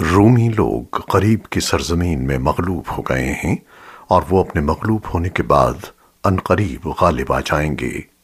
رومی لوگ قریب کی سرزمین میں مغلوب ہو گئے ہیں اور وہ اپنے مغلوب ہونے کے بعد عنقریب غالب آ جائیں گے۔